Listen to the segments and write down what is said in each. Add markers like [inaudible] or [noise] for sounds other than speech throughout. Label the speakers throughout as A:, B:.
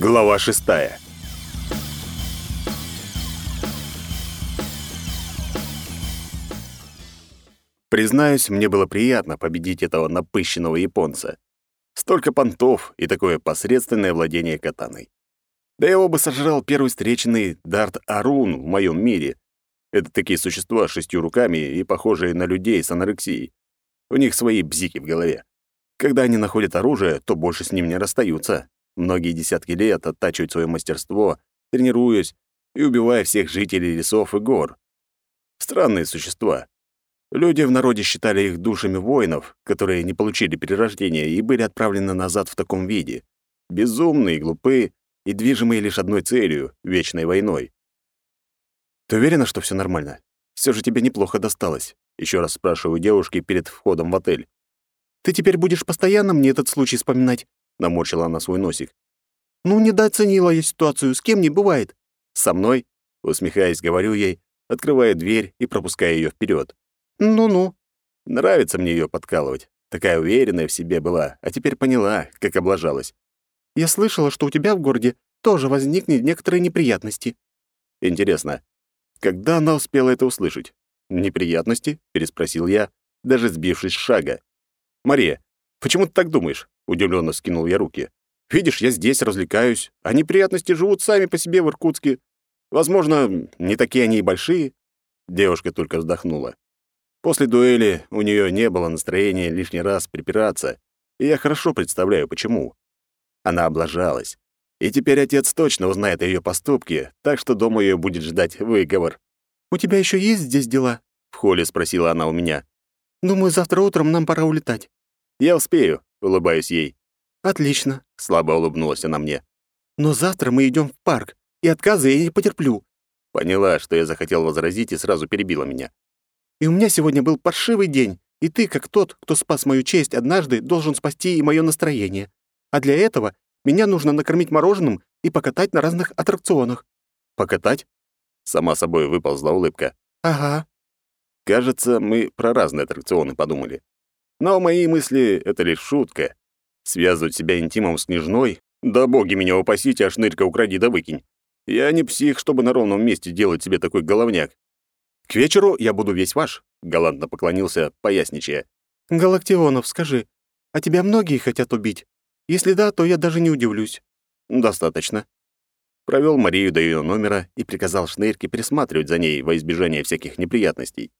A: Глава шестая. Признаюсь, мне было приятно победить этого напыщенного японца. Столько понтов и такое посредственное владение катаной. Да его бы сожрал первый встреченный Дарт Арун в моем мире. Это такие существа с шестью руками и похожие на людей с анорексией. У них свои бзики в голове. Когда они находят оружие, то больше с ним не расстаются. Многие десятки лет оттачивают свое мастерство, тренируясь и убивая всех жителей лесов и гор. Странные существа. Люди в народе считали их душами воинов, которые не получили перерождения и были отправлены назад в таком виде. Безумные, глупые и движимые лишь одной целью — вечной войной. «Ты уверена, что все нормально? Все же тебе неплохо досталось?» Еще раз спрашиваю девушки перед входом в отель. «Ты теперь будешь постоянно мне этот случай вспоминать?» Наморщила она свой носик. «Ну, недооценила я ситуацию, с кем не бывает». «Со мной?» Усмехаясь, говорю ей, открывая дверь и пропуская ее вперед. «Ну-ну». Нравится мне ее подкалывать. Такая уверенная в себе была, а теперь поняла, как облажалась. «Я слышала, что у тебя в городе тоже возникнет некоторые неприятности». «Интересно, когда она успела это услышать?» «Неприятности?» — переспросил я, даже сбившись с шага. «Мария, почему ты так думаешь?» — удивленно скинул я руки. «Видишь, я здесь развлекаюсь, а неприятности живут сами по себе в Иркутске. Возможно, не такие они и большие». Девушка только вздохнула. После дуэли у нее не было настроения лишний раз припираться, и я хорошо представляю, почему. Она облажалась. И теперь отец точно узнает о ее поступке, так что дома ее будет ждать выговор. «У тебя еще есть здесь дела?» — в холле спросила она у меня. «Думаю, завтра утром нам пора улетать». «Я успею», — улыбаюсь ей. «Отлично», — слабо улыбнулась она мне. «Но завтра мы идем в парк, и отказа я не потерплю». Поняла, что я захотел возразить, и сразу перебила меня. И у меня сегодня был паршивый день, и ты, как тот, кто спас мою честь однажды, должен спасти и мое настроение. А для этого меня нужно накормить мороженым и покатать на разных аттракционах». «Покатать?» Сама собой выползла улыбка. «Ага». Кажется, мы про разные аттракционы подумали. Но мои мысли — это лишь шутка. Связывать себя интимом с княжной? Да боги меня упасите, а шнырька укради да выкинь. Я не псих, чтобы на ровном месте делать себе такой головняк. «К вечеру я буду весь ваш», — галантно поклонился, поясничая. «Галактионов, скажи, а тебя многие хотят убить? Если да, то я даже не удивлюсь». «Достаточно». Провел Марию до ее номера и приказал Шнырке присматривать за ней во избежание всяких неприятностей.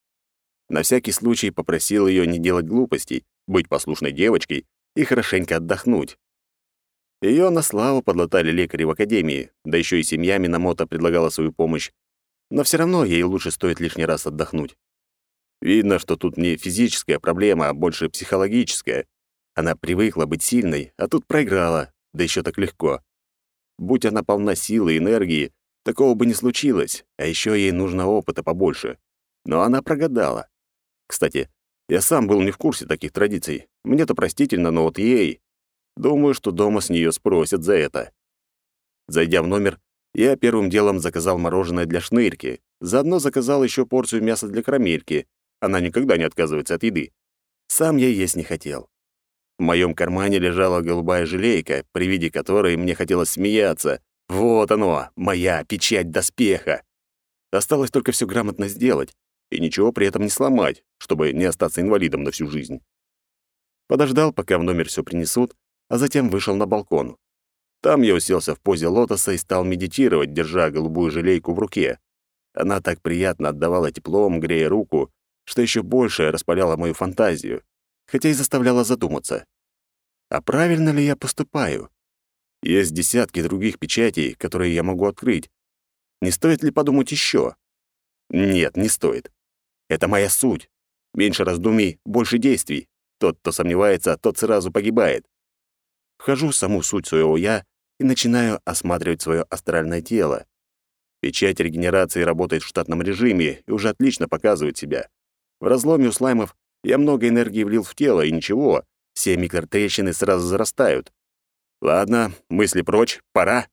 A: На всякий случай попросил ее не делать глупостей, быть послушной девочкой и хорошенько отдохнуть. Ее на славу подлатали лекари в академии, да еще и семья Минамото предлагала свою помощь, но все равно ей лучше стоит лишний раз отдохнуть. Видно, что тут не физическая проблема, а больше психологическая. Она привыкла быть сильной, а тут проиграла, да еще так легко. Будь она полна силы и энергии, такого бы не случилось, а еще ей нужно опыта побольше. Но она прогадала. Кстати, я сам был не в курсе таких традиций. Мне-то простительно, но вот ей... Думаю, что дома с нее спросят за это. Зайдя в номер, я первым делом заказал мороженое для шнырки, заодно заказал еще порцию мяса для карамельки. Она никогда не отказывается от еды. Сам я есть не хотел. В моем кармане лежала голубая желейка, при виде которой мне хотелось смеяться. Вот оно, моя печать доспеха. Осталось только все грамотно сделать и ничего при этом не сломать, чтобы не остаться инвалидом на всю жизнь. Подождал, пока в номер все принесут, а затем вышел на балкон. Там я уселся в позе лотоса и стал медитировать, держа голубую желейку в руке. Она так приятно отдавала теплом, грея руку, что еще больше распаляла мою фантазию, хотя и заставляла задуматься. А правильно ли я поступаю? Есть десятки других печатей, которые я могу открыть. Не стоит ли подумать еще? Нет, не стоит. Это моя суть. Меньше раздумий, больше действий. Тот, кто сомневается, тот сразу погибает. Вхожу в саму суть своего «я» и начинаю осматривать свое астральное тело. Печать регенерации работает в штатном режиме и уже отлично показывает себя. В разломе у слаймов я много энергии влил в тело, и ничего, все микротрещины сразу зарастают. Ладно, мысли прочь, пора.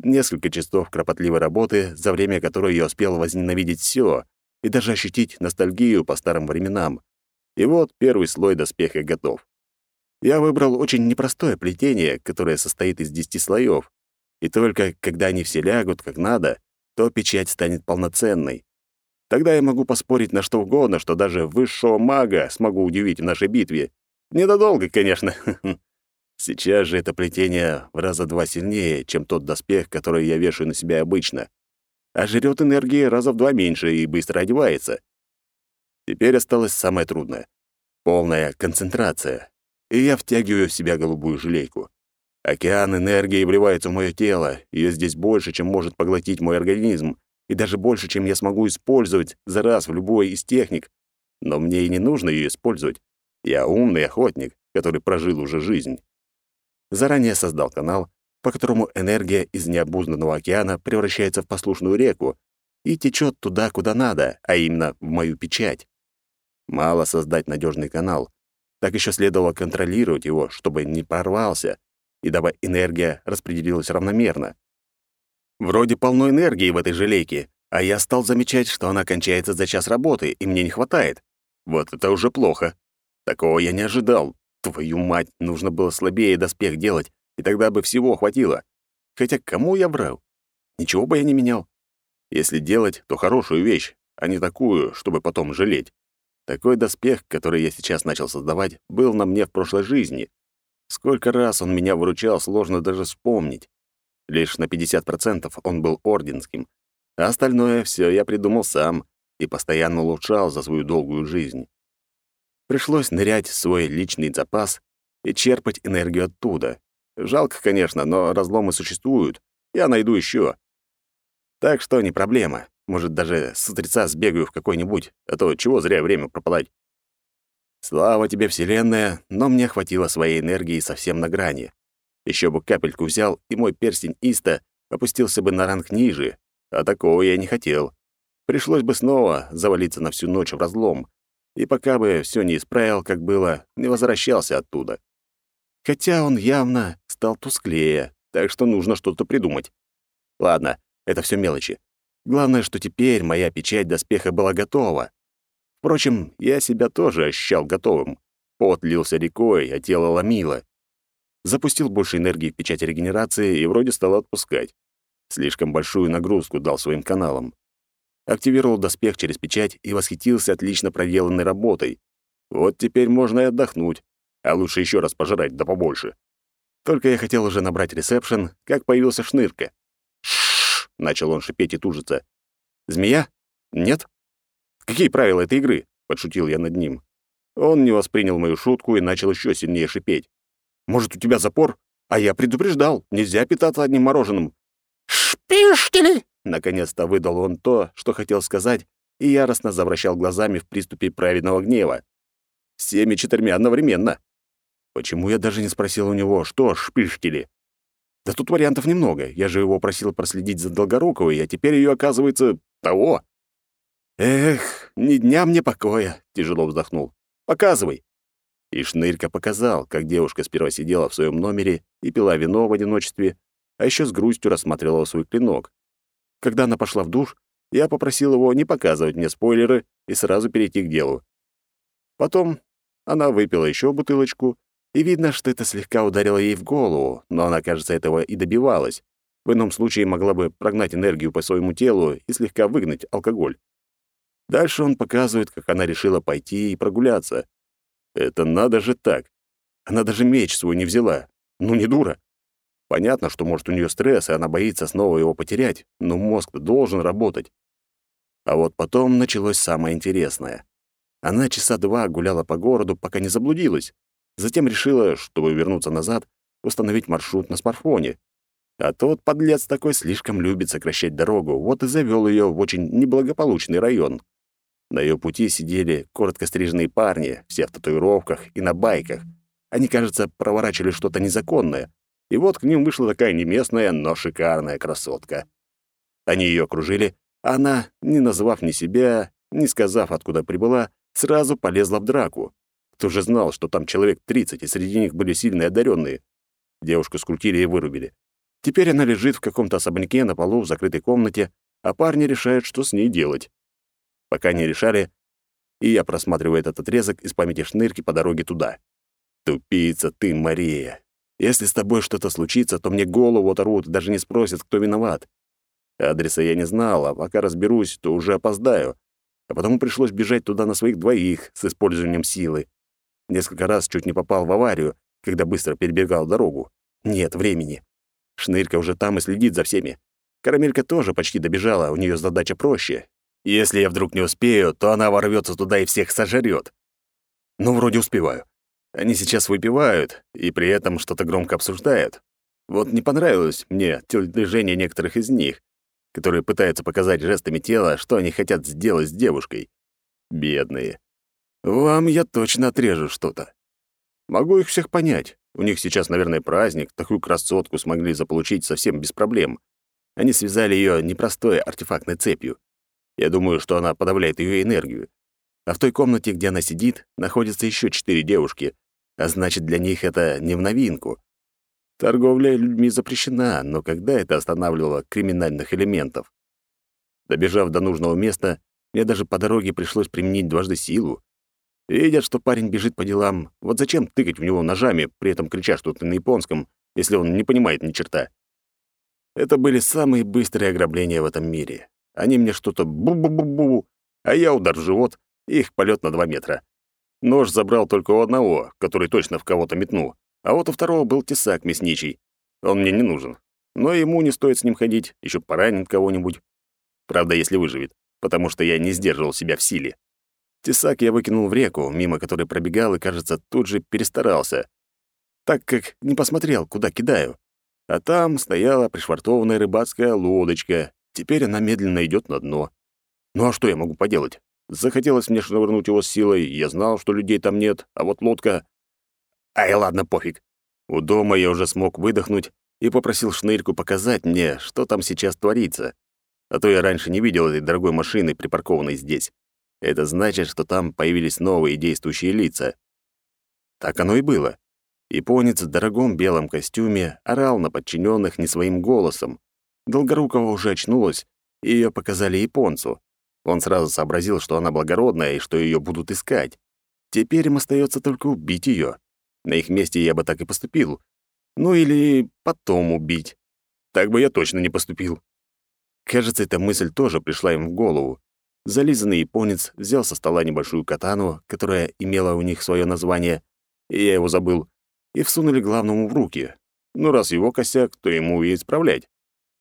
A: Несколько часов кропотливой работы, за время которой я успел возненавидеть все и даже ощутить ностальгию по старым временам. И вот первый слой доспеха готов. Я выбрал очень непростое плетение, которое состоит из десяти слоев, И только когда они все лягут как надо, то печать станет полноценной. Тогда я могу поспорить на что угодно, что даже высшего мага смогу удивить в нашей битве. Недолго, конечно. [laughs] Сейчас же это плетение в раза два сильнее, чем тот доспех, который я вешаю на себя обычно. А жрет энергии раза в два меньше и быстро одевается. Теперь осталось самое трудное — полная концентрация. И я втягиваю в себя голубую желейку. Океан энергии вливается в мое тело, ее здесь больше, чем может поглотить мой организм, и даже больше, чем я смогу использовать за раз в любой из техник. Но мне и не нужно ее использовать. Я умный охотник, который прожил уже жизнь заранее создал канал, по которому энергия из необузданного океана превращается в послушную реку и течет туда, куда надо, а именно в мою печать. Мало создать надежный канал, так еще следовало контролировать его, чтобы не порвался, и дабы энергия распределилась равномерно. Вроде полно энергии в этой желейке, а я стал замечать, что она кончается за час работы, и мне не хватает. Вот это уже плохо. Такого я не ожидал, Твою мать, нужно было слабее доспех делать, и тогда бы всего хватило. Хотя кому я брал? Ничего бы я не менял. Если делать, то хорошую вещь, а не такую, чтобы потом жалеть. Такой доспех, который я сейчас начал создавать, был на мне в прошлой жизни. Сколько раз он меня выручал, сложно даже вспомнить. Лишь на 50% он был орденским, а остальное все я придумал сам и постоянно улучшал за свою долгую жизнь. Пришлось нырять в свой личный запас и черпать энергию оттуда. Жалко, конечно, но разломы существуют. Я найду еще. Так что не проблема. Может, даже с утреца сбегаю в какой-нибудь, а то чего зря время пропадать. Слава тебе, Вселенная, но мне хватило своей энергии совсем на грани. Еще бы капельку взял, и мой перстень Иста опустился бы на ранг ниже, а такого я не хотел. Пришлось бы снова завалиться на всю ночь в разлом, и пока бы все не исправил, как было, не возвращался оттуда. Хотя он явно стал тусклее, так что нужно что-то придумать. Ладно, это все мелочи. Главное, что теперь моя печать доспеха была готова. Впрочем, я себя тоже ощущал готовым. Пот лился рекой, а тело ломило. Запустил больше энергии в печать регенерации и вроде стал отпускать. Слишком большую нагрузку дал своим каналам активировал доспех через печать и восхитился отлично проделанной работой. Вот теперь можно и отдохнуть, а лучше еще раз пожрать, да побольше. Только я хотел уже набрать ресепшн, как появился шнырка. «Шшш!» — начал он шипеть и тужиться. «Змея? Нет? Какие правила этой игры?» — подшутил я над ним. Он не воспринял мою шутку и начал еще сильнее шипеть. «Может, у тебя запор? А я предупреждал, нельзя питаться одним мороженым». «Шпишь ты ли?» Наконец-то выдал он то, что хотел сказать, и яростно завращал глазами в приступе праведного гнева. Всеми четырьмя одновременно. Почему я даже не спросил у него, что шпишкели? Да тут вариантов немного. Я же его просил проследить за Долгоруковой, а теперь ее, оказывается, того. Эх, ни дня мне покоя, тяжело вздохнул. Показывай. И Шнырька показал, как девушка сперва сидела в своем номере и пила вино в одиночестве, а еще с грустью рассматривала свой клинок. Когда она пошла в душ, я попросил его не показывать мне спойлеры и сразу перейти к делу. Потом она выпила еще бутылочку, и видно, что это слегка ударило ей в голову, но она, кажется, этого и добивалась. В ином случае могла бы прогнать энергию по своему телу и слегка выгнать алкоголь. Дальше он показывает, как она решила пойти и прогуляться. Это надо же так. Она даже меч свой не взяла. Ну, не дура. Понятно, что, может, у нее стресс, и она боится снова его потерять, но мозг должен работать. А вот потом началось самое интересное. Она часа два гуляла по городу, пока не заблудилась. Затем решила, чтобы вернуться назад, установить маршрут на смартфоне. А тот подлец такой слишком любит сокращать дорогу, вот и завел ее в очень неблагополучный район. На ее пути сидели коротко стриженные парни, все в татуировках и на байках. Они, кажется, проворачивали что-то незаконное, и вот к ним вышла такая неместная, но шикарная красотка. Они ее окружили, а она, не назвав ни себя, не сказав, откуда прибыла, сразу полезла в драку. Кто же знал, что там человек 30, и среди них были сильные одаренные? Девушку скрутили и вырубили. Теперь она лежит в каком-то особняке на полу в закрытой комнате, а парни решают, что с ней делать. Пока не решали, и я просматриваю этот отрезок из памяти шнырки по дороге туда. Тупица ты, Мария. Если с тобой что-то случится, то мне голову оторвут и даже не спросят, кто виноват. Адреса я не знал, а пока разберусь, то уже опоздаю. А потому пришлось бежать туда на своих двоих с использованием силы. Несколько раз чуть не попал в аварию, когда быстро перебегал дорогу. Нет времени. Шнырька уже там и следит за всеми. Карамелька тоже почти добежала, у нее задача проще. Если я вдруг не успею, то она ворвется туда и всех сожрет. Ну, вроде успеваю. Они сейчас выпивают и при этом что-то громко обсуждают. Вот не понравилось мне телодвижение некоторых из них, которые пытаются показать жестами тела, что они хотят сделать с девушкой. Бедные. Вам я точно отрежу что-то. Могу их всех понять. У них сейчас, наверное, праздник, такую красотку смогли заполучить совсем без проблем. Они связали ее непростой артефактной цепью. Я думаю, что она подавляет ее энергию. А в той комнате, где она сидит, находятся еще четыре девушки, а значит, для них это не в новинку. Торговля людьми запрещена, но когда это останавливало криминальных элементов? Добежав до нужного места, мне даже по дороге пришлось применить дважды силу. Видят, что парень бежит по делам. Вот зачем тыкать в него ножами, при этом крича что-то на японском, если он не понимает ни черта? Это были самые быстрые ограбления в этом мире. Они мне что-то бу-бу-бу-бу, а я удар в живот, их полет на два метра. Нож забрал только у одного, который точно в кого-то метнул, а вот у второго был тесак мясничий. Он мне не нужен. Но ему не стоит с ним ходить, еще поранит кого-нибудь. Правда, если выживет, потому что я не сдерживал себя в силе. Тесак я выкинул в реку, мимо которой пробегал и, кажется, тут же перестарался, так как не посмотрел, куда кидаю. А там стояла пришвартованная рыбацкая лодочка. Теперь она медленно идет на дно. Ну а что я могу поделать? Захотелось мне швырнуть его с силой, я знал, что людей там нет, а вот лодка... Ай, ладно, пофиг. У дома я уже смог выдохнуть и попросил Шнырьку показать мне, что там сейчас творится. А то я раньше не видел этой дорогой машины, припаркованной здесь. Это значит, что там появились новые действующие лица. Так оно и было. Японец в дорогом белом костюме орал на подчиненных не своим голосом. Долгорукова уже очнулась, и ее показали японцу. Он сразу сообразил, что она благородная и что ее будут искать. Теперь им остается только убить ее. На их месте я бы так и поступил. Ну или потом убить. Так бы я точно не поступил. Кажется, эта мысль тоже пришла им в голову. Зализанный японец взял со стола небольшую катану, которая имела у них свое название, и я его забыл, и всунули главному в руки. Ну, раз его косяк, то ему и исправлять.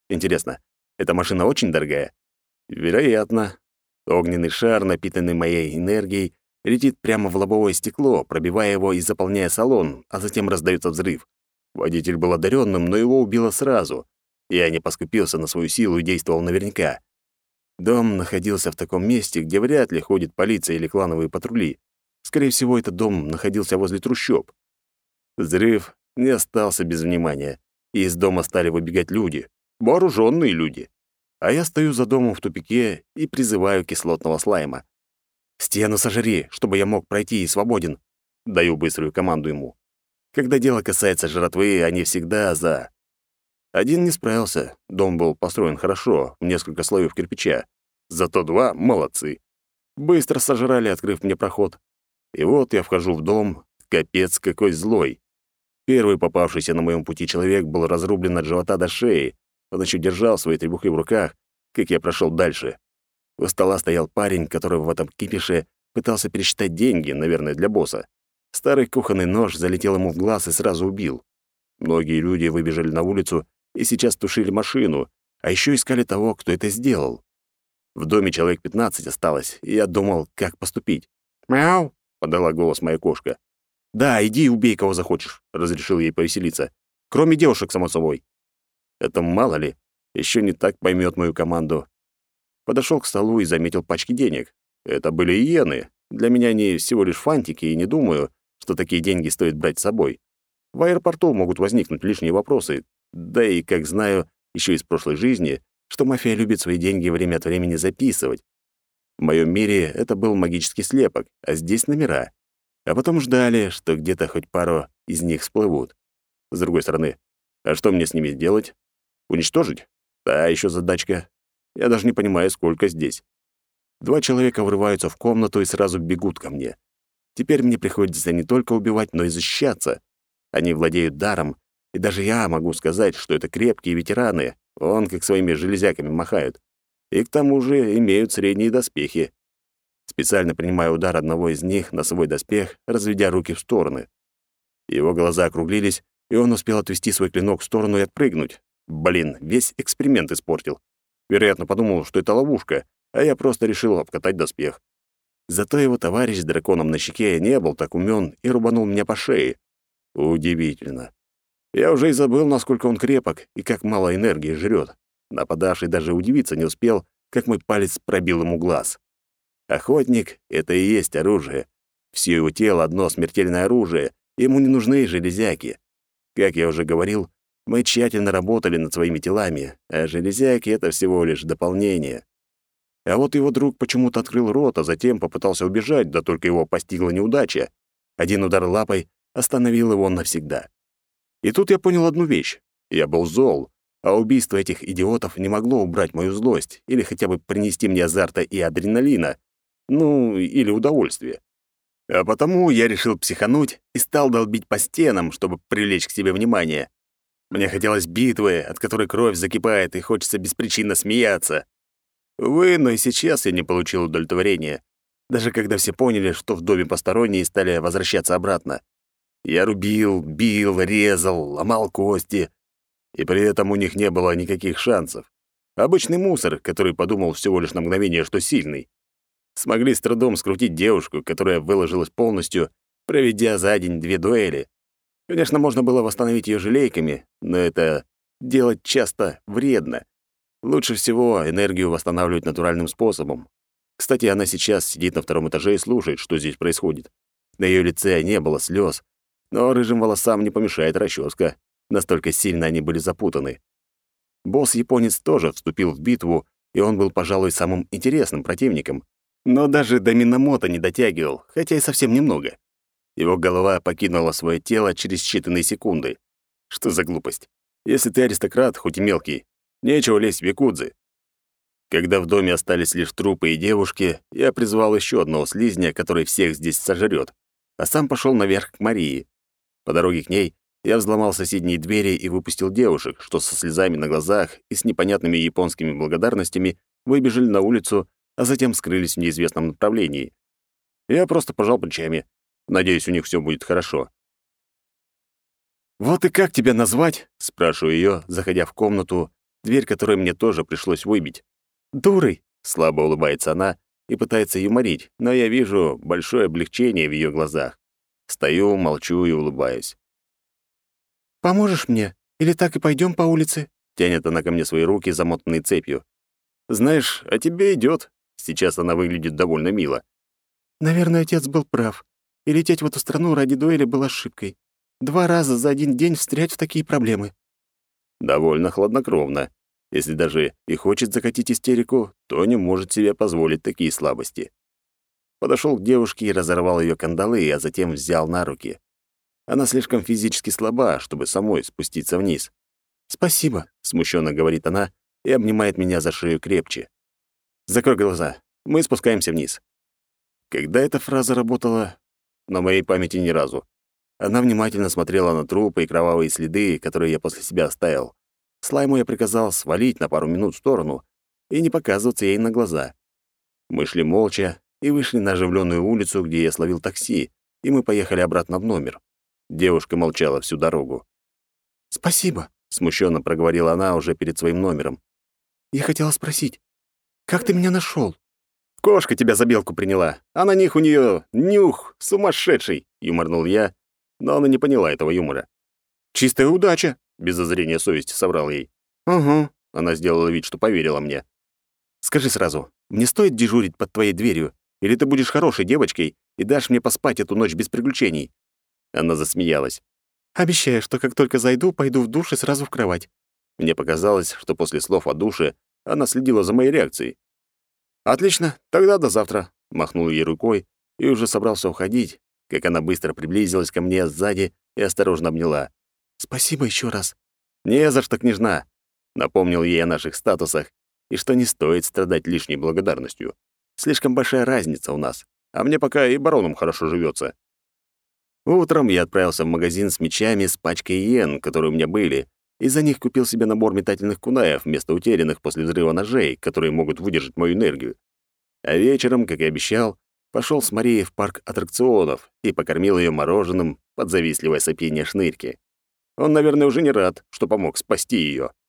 A: Интересно, эта машина очень дорогая? Вероятно. Огненный шар, напитанный моей энергией, летит прямо в лобовое стекло, пробивая его и заполняя салон, а затем раздается взрыв. Водитель был одаренным, но его убило сразу. Я не поскупился на свою силу и действовал наверняка. Дом находился в таком месте, где вряд ли ходит полиция или клановые патрули. Скорее всего, этот дом находился возле трущоб. Взрыв не остался без внимания, и из дома стали выбегать люди, вооруженные люди. А я стою за домом в тупике и призываю кислотного слайма. «Стену сожри, чтобы я мог пройти и свободен», — даю быструю команду ему. Когда дело касается жратвы, они всегда за. Один не справился. Дом был построен хорошо, в несколько слоев кирпича. Зато два — молодцы. Быстро сожрали, открыв мне проход. И вот я вхожу в дом. Капец, какой злой. Первый попавшийся на моем пути человек был разрублен от живота до шеи. Он еще держал свои требухи в руках, как я прошел дальше. У стола стоял парень, который в этом кипише пытался пересчитать деньги, наверное, для босса. Старый кухонный нож залетел ему в глаз и сразу убил. Многие люди выбежали на улицу и сейчас тушили машину, а еще искали того, кто это сделал. В доме человек 15 осталось, и я думал, как поступить. «Мяу!» — подала голос моя кошка. «Да, иди и убей, кого захочешь», — разрешил ей повеселиться. «Кроме девушек, само собой». Это мало ли, еще не так поймет мою команду. Подошел к столу и заметил пачки денег. Это были иены. Для меня они всего лишь фантики, и не думаю, что такие деньги стоит брать с собой. В аэропорту могут возникнуть лишние вопросы, да и, как знаю, еще из прошлой жизни, что мафия любит свои деньги время от времени записывать. В моем мире это был магический слепок, а здесь номера. А потом ждали, что где-то хоть пару из них всплывут. С другой стороны, а что мне с ними сделать? Уничтожить? Да, еще задачка. Я даже не понимаю, сколько здесь. Два человека врываются в комнату и сразу бегут ко мне. Теперь мне приходится не только убивать, но и защищаться. Они владеют даром, И даже я могу сказать, что это крепкие ветераны, он как своими железяками махают. И к тому же имеют средние доспехи. Специально принимаю удар одного из них на свой доспех, разведя руки в стороны. Его глаза округлились, и он успел отвести свой клинок в сторону и отпрыгнуть. Блин, весь эксперимент испортил. Вероятно, подумал, что это ловушка, а я просто решил обкатать доспех. Зато его товарищ с драконом на щеке не был так умен и рубанул меня по шее. Удивительно. Я уже и забыл, насколько он крепок и как мало энергии жрет. Нападавший даже удивиться не успел, как мой палец пробил ему глаз. Охотник — это и есть оружие. Все его тело — одно смертельное оружие, ему не нужны железяки. Как я уже говорил, мы тщательно работали над своими телами, а железяки — это всего лишь дополнение. А вот его друг почему-то открыл рот, а затем попытался убежать, да только его постигла неудача. Один удар лапой остановил его навсегда. И тут я понял одну вещь. Я был зол, а убийство этих идиотов не могло убрать мою злость или хотя бы принести мне азарта и адреналина, ну, или удовольствие. А потому я решил психануть и стал долбить по стенам, чтобы привлечь к себе внимание. Мне хотелось битвы, от которой кровь закипает и хочется беспричинно смеяться. Увы, но и сейчас я не получил удовлетворения. Даже когда все поняли, что в доме посторонние стали возвращаться обратно. Я рубил, бил, резал, ломал кости. И при этом у них не было никаких шансов. Обычный мусор, который подумал всего лишь на мгновение, что сильный. Смогли с трудом скрутить девушку, которая выложилась полностью, проведя за день две дуэли. Конечно, можно было восстановить ее желейками, но это делать часто вредно. Лучше всего энергию восстанавливать натуральным способом. Кстати, она сейчас сидит на втором этаже и слушает, что здесь происходит. На ее лице не было слез, но рыжим волосам не помешает расческа. Настолько сильно они были запутаны. Босс-японец тоже вступил в битву, и он был, пожалуй, самым интересным противником. Но даже до Минамото не дотягивал, хотя и совсем немного. Его голова покинула свое тело через считанные секунды. Что за глупость? Если ты аристократ, хоть и мелкий, нечего лезть в якудзы. Когда в доме остались лишь трупы и девушки, я призвал еще одного слизня, который всех здесь сожрет, а сам пошел наверх к Марии. По дороге к ней я взломал соседние двери и выпустил девушек, что со слезами на глазах и с непонятными японскими благодарностями выбежали на улицу, а затем скрылись в неизвестном направлении. Я просто пожал плечами. Надеюсь, у них все будет хорошо. «Вот и как тебя назвать?» — спрашиваю ее, заходя в комнату, дверь которой мне тоже пришлось выбить. «Дурой!» — слабо улыбается она и пытается юморить, но я вижу большое облегчение в ее глазах. Стою, молчу и улыбаюсь. «Поможешь мне? Или так и пойдем по улице?» Тянет она ко мне свои руки, замотанные цепью. «Знаешь, а тебе идет. Сейчас она выглядит довольно мило. «Наверное, отец был прав и лететь в эту страну ради дуэли было ошибкой. Два раза за один день встрять в такие проблемы. Довольно хладнокровно. Если даже и хочет закатить истерику, то не может себе позволить такие слабости. Подошел к девушке и разорвал ее кандалы, а затем взял на руки. Она слишком физически слаба, чтобы самой спуститься вниз. «Спасибо», — смущенно говорит она и обнимает меня за шею крепче. «Закрой глаза. Мы спускаемся вниз». Когда эта фраза работала, на моей памяти ни разу. Она внимательно смотрела на трупы и кровавые следы, которые я после себя оставил. Слайму я приказал свалить на пару минут в сторону и не показываться ей на глаза. Мы шли молча и вышли на оживленную улицу, где я словил такси, и мы поехали обратно в номер. Девушка молчала всю дорогу. «Спасибо», — смущенно проговорила она уже перед своим номером. «Я хотела спросить, как ты меня нашел? Кошка тебя за белку приняла, а на них у нее нюх сумасшедший, юморнул я, но она не поняла этого юмора. Чистая удача, без зазрения совести соврал ей. Угу, она сделала вид, что поверила мне. Скажи сразу, мне стоит дежурить под твоей дверью, или ты будешь хорошей девочкой и дашь мне поспать эту ночь без приключений? Она засмеялась. Обещаю, что как только зайду, пойду в душ и сразу в кровать. Мне показалось, что после слов о душе она следила за моей реакцией. «Отлично, тогда до завтра», — махнул ей рукой и уже собрался уходить, как она быстро приблизилась ко мне сзади и осторожно обняла. «Спасибо еще раз». «Не за что, княжна», — напомнил ей о наших статусах и что не стоит страдать лишней благодарностью. Слишком большая разница у нас, а мне пока и бароном хорошо живется. Утром я отправился в магазин с мечами с пачкой йен, которые у меня были, и за них купил себе набор метательных кунаев вместо утерянных после взрыва ножей, которые могут выдержать мою энергию. А вечером, как и обещал, пошел с Марией в парк аттракционов и покормил ее мороженым под завистливое сопение шнырки. Он, наверное, уже не рад, что помог спасти ее.